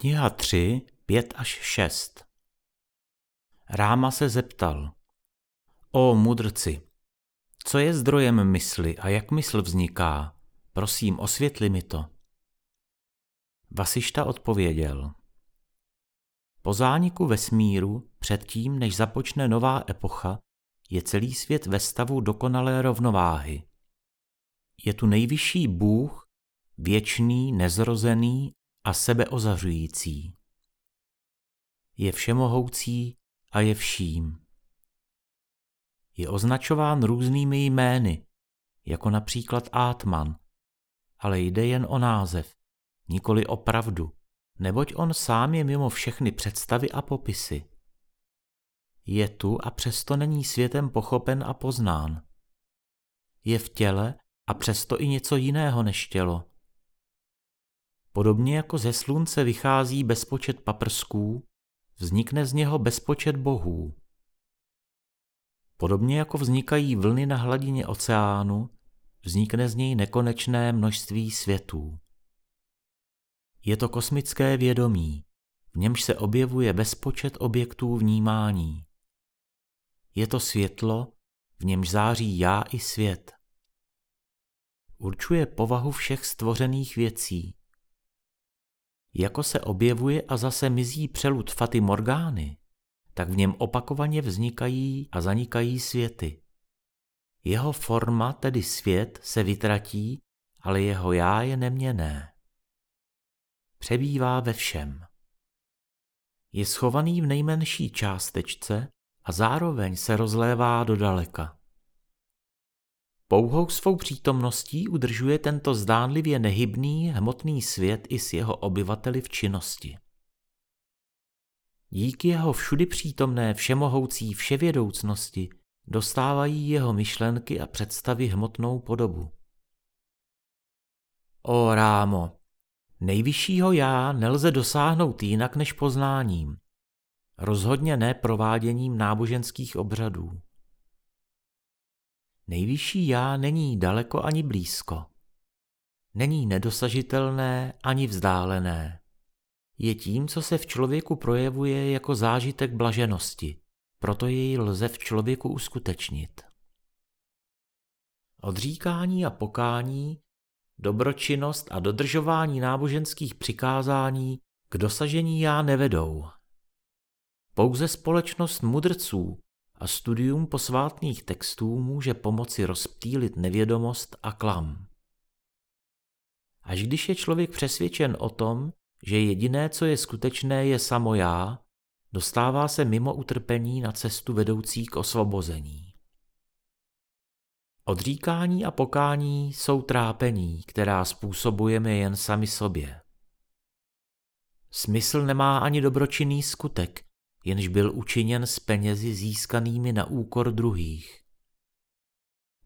Kniha 3, 5 až 6 Ráma se zeptal. O mudrci, co je zdrojem mysli a jak mysl vzniká? Prosím, osvětli mi to. Vasišta odpověděl. Po zániku vesmíru, předtím, než započne nová epocha, je celý svět ve stavu dokonalé rovnováhy. Je tu nejvyšší Bůh, věčný, nezrozený a sebeozařující. Je všemohoucí a je vším. Je označován různými jmény, jako například Átman, ale jde jen o název, nikoli o pravdu, neboť on sám je mimo všechny představy a popisy. Je tu a přesto není světem pochopen a poznán. Je v těle a přesto i něco jiného než tělo. Podobně jako ze slunce vychází bezpočet paprsků, vznikne z něho bezpočet bohů. Podobně jako vznikají vlny na hladině oceánu, vznikne z něj nekonečné množství světů. Je to kosmické vědomí, v němž se objevuje bezpočet objektů vnímání. Je to světlo, v němž září já i svět. Určuje povahu všech stvořených věcí. Jako se objevuje a zase mizí přelud Faty Morgány, tak v něm opakovaně vznikají a zanikají světy. Jeho forma, tedy svět, se vytratí, ale jeho já je neměné. Přebývá ve všem. Je schovaný v nejmenší částečce a zároveň se rozlévá do daleka. Pouhou svou přítomností udržuje tento zdánlivě nehybný hmotný svět i s jeho obyvateli v činnosti. Díky jeho všudy přítomné všemohoucí vševědoucnosti dostávají jeho myšlenky a představy hmotnou podobu. O Rámo, nejvyššího já nelze dosáhnout jinak než poznáním, rozhodně ne prováděním náboženských obřadů. Nejvyšší já není daleko ani blízko. Není nedosažitelné ani vzdálené. Je tím, co se v člověku projevuje jako zážitek blaženosti, proto jej lze v člověku uskutečnit. Odříkání a pokání, dobročinnost a dodržování náboženských přikázání k dosažení já nevedou. Pouze společnost mudrců a studium posvátných textů může pomoci rozptýlit nevědomost a klam. Až když je člověk přesvědčen o tom, že jediné, co je skutečné, je samo já, dostává se mimo utrpení na cestu vedoucí k osvobození. Odříkání a pokání jsou trápení, která způsobujeme jen sami sobě. Smysl nemá ani dobročinný skutek, jenž byl učiněn s penězi získanými na úkor druhých.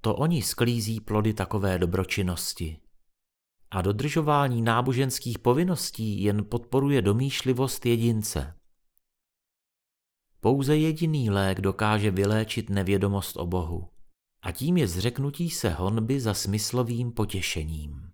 To oni sklízí plody takové dobročinnosti. A dodržování náboženských povinností jen podporuje domýšlivost jedince. Pouze jediný lék dokáže vyléčit nevědomost o Bohu. A tím je zřeknutí se honby za smyslovým potěšením.